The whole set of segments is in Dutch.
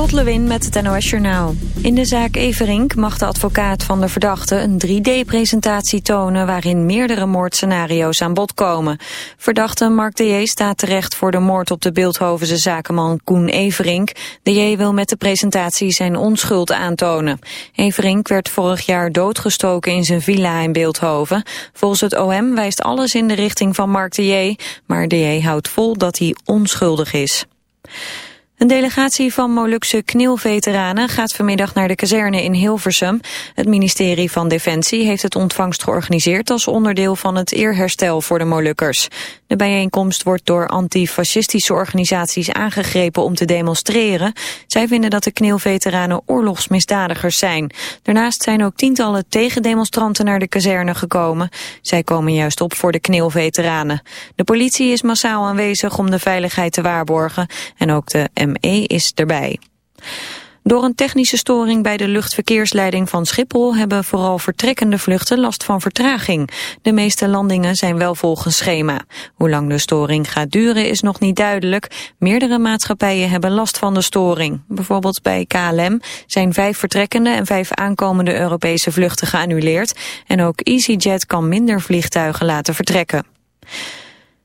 Lot Lewin met het NOS Journaal. In de zaak Everink mag de advocaat van de verdachte een 3D-presentatie tonen... waarin meerdere moordscenario's aan bod komen. Verdachte Mark de J. staat terecht voor de moord op de Beeldhovense zakenman Koen Everink. De J. wil met de presentatie zijn onschuld aantonen. Everink werd vorig jaar doodgestoken in zijn villa in Beeldhoven. Volgens het OM wijst alles in de richting van Mark de J. Maar de J. houdt vol dat hij onschuldig is. Een delegatie van Molukse kneelveteranen gaat vanmiddag naar de kazerne in Hilversum. Het ministerie van Defensie heeft het ontvangst georganiseerd als onderdeel van het eerherstel voor de Molukkers. De bijeenkomst wordt door antifascistische organisaties aangegrepen om te demonstreren. Zij vinden dat de kneelveteranen oorlogsmisdadigers zijn. Daarnaast zijn ook tientallen tegendemonstranten naar de kazerne gekomen. Zij komen juist op voor de kneelveteranen. De politie is massaal aanwezig om de veiligheid te waarborgen en ook de ME is erbij. Door een technische storing bij de luchtverkeersleiding van Schiphol hebben vooral vertrekkende vluchten last van vertraging. De meeste landingen zijn wel volgens schema. Hoe lang de storing gaat duren is nog niet duidelijk. Meerdere maatschappijen hebben last van de storing. Bijvoorbeeld bij KLM zijn vijf vertrekkende en vijf aankomende Europese vluchten geannuleerd. En ook EasyJet kan minder vliegtuigen laten vertrekken.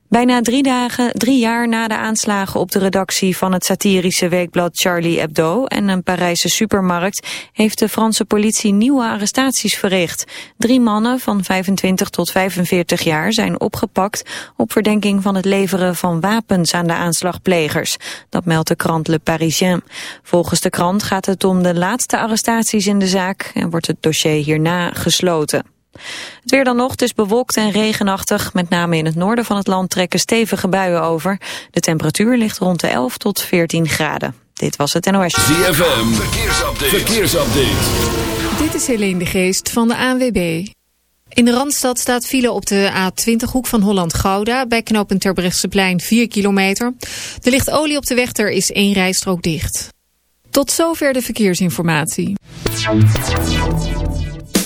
Bijna drie, dagen, drie jaar na de aanslagen op de redactie van het satirische weekblad Charlie Hebdo en een Parijse supermarkt heeft de Franse politie nieuwe arrestaties verricht. Drie mannen van 25 tot 45 jaar zijn opgepakt op verdenking van het leveren van wapens aan de aanslagplegers. Dat meldt de krant Le Parisien. Volgens de krant gaat het om de laatste arrestaties in de zaak en wordt het dossier hierna gesloten. Het weer dan nog, het is bewolkt en regenachtig. Met name in het noorden van het land trekken stevige buien over. De temperatuur ligt rond de 11 tot 14 graden. Dit was het NOS. ZFM, verkeersupdate. verkeersupdate. Dit is Helene de Geest van de ANWB. In de Randstad staat file op de A20 hoek van Holland-Gouda... bij knooppunt Terbrechtseplein 4 kilometer. Er ligt olie op de weg, er is één rijstrook dicht. Tot zover de verkeersinformatie.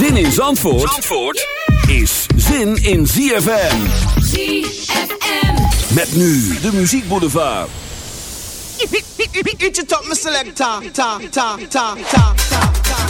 Zin in Zandvoort, Zandvoort is zin in ZFM. ZFM. Met nu de Muziek Boulevard. Eat your top, my selector. Ta, ta, ta, ta, ta, ta, ta.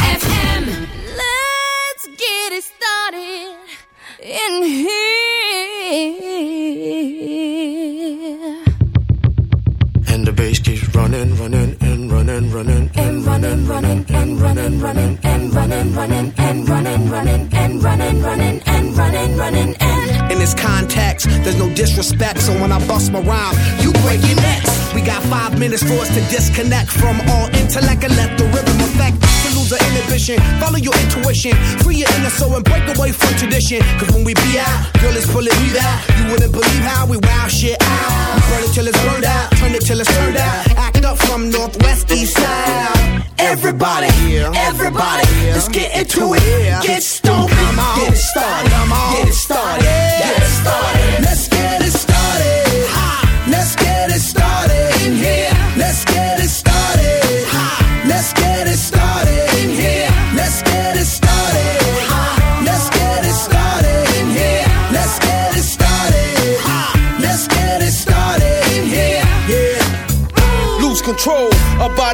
So when I bust my rhyme, you break your necks. We got five minutes for us to disconnect from all intellect and let the rhythm affect. To lose the inhibition, follow your intuition, free your inner soul and break away from tradition. Cause when we be out, girl, it's pulling me out. You wouldn't believe how we wow shit out. Burn it till it's burned out, turn it till it's turned out. Act up from northwest east side. Everybody, everybody, let's get into it. Get stoked, get it started, get it started, get it started.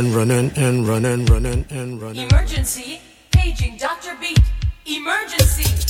running, running, and running, running, and running. Emergency, paging Dr. Beat. Emergency.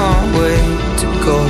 Can't wait to go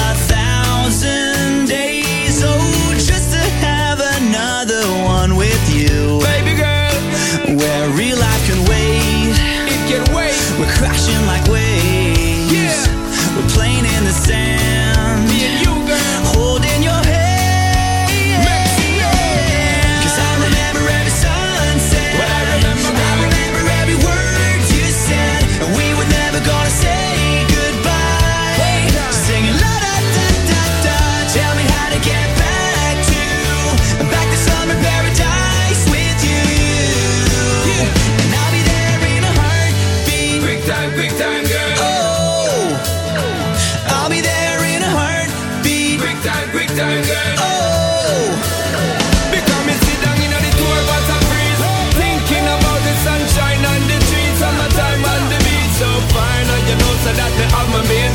my man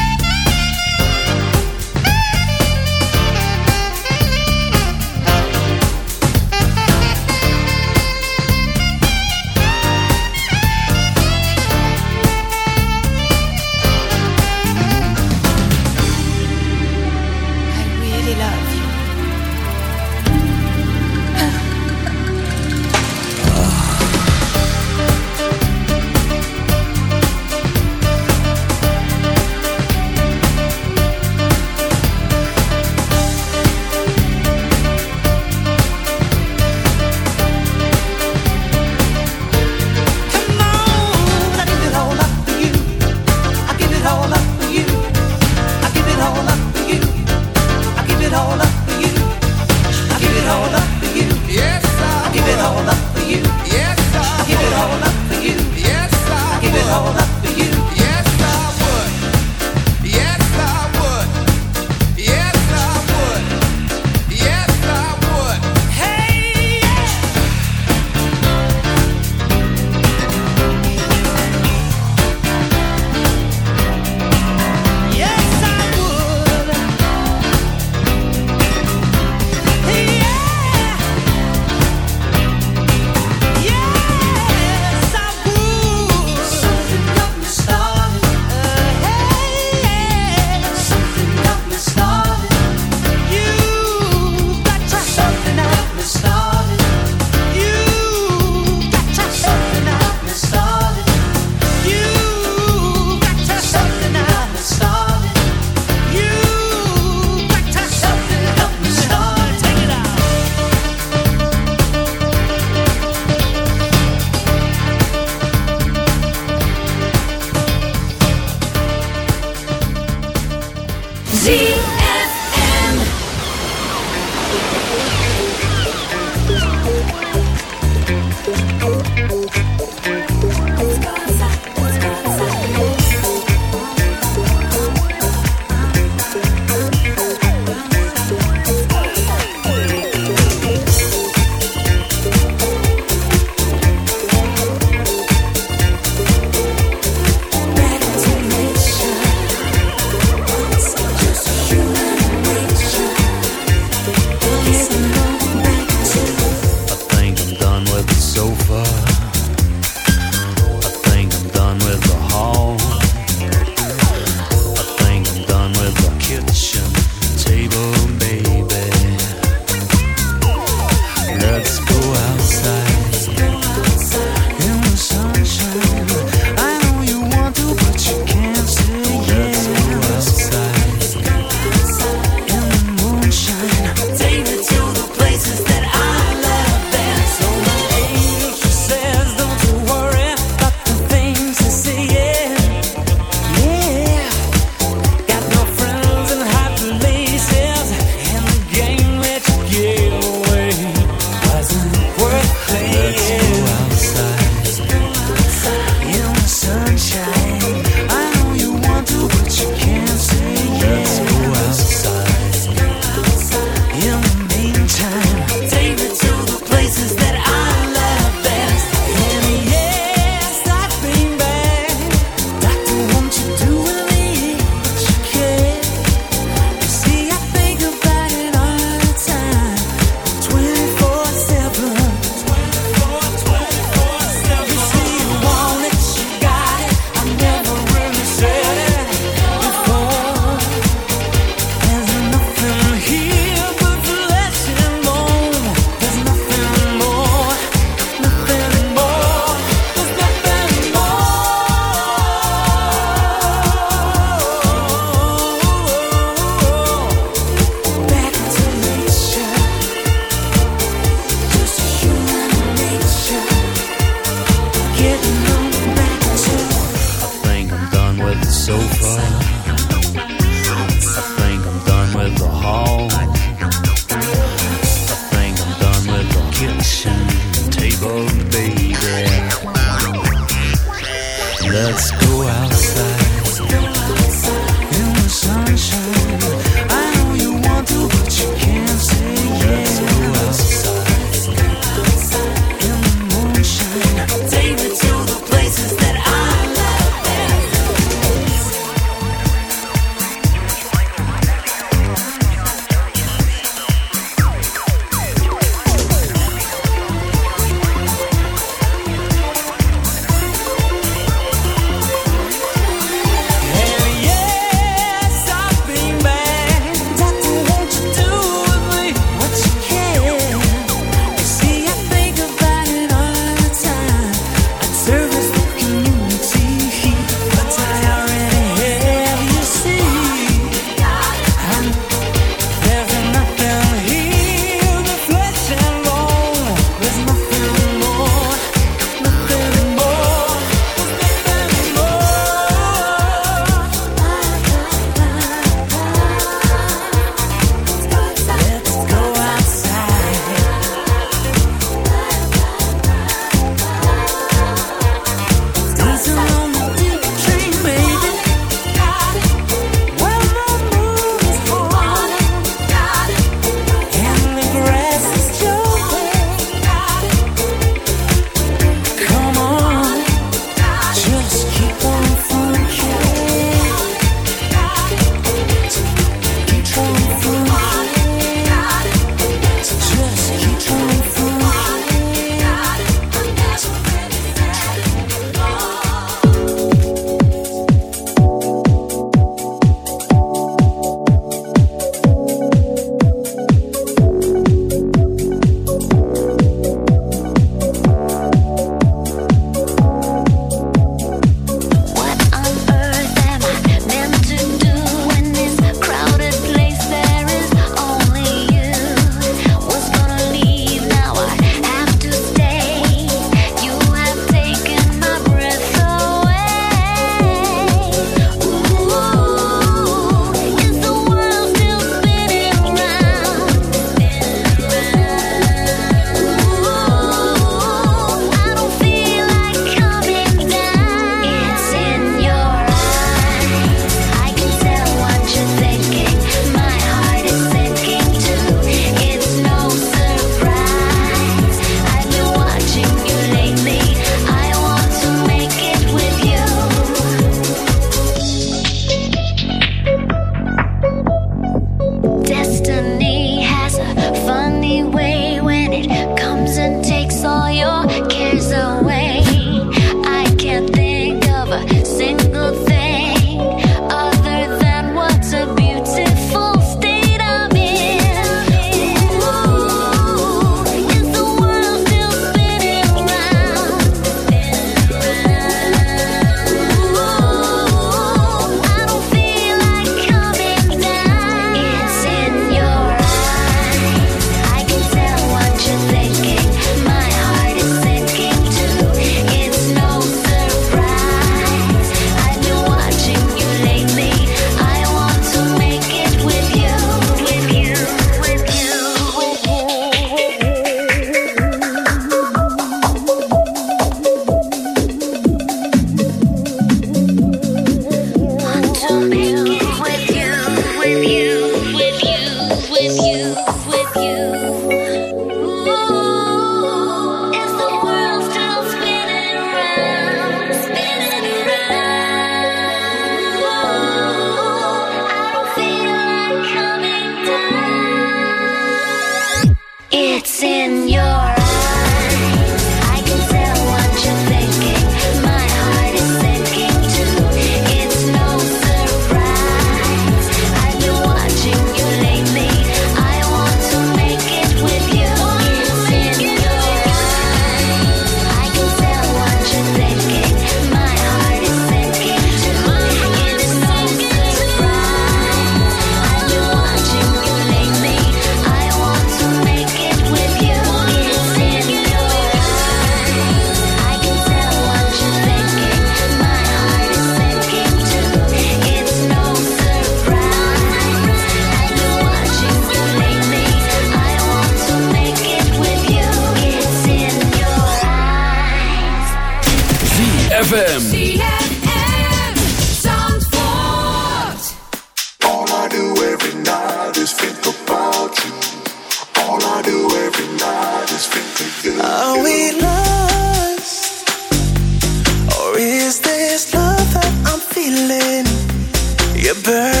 burn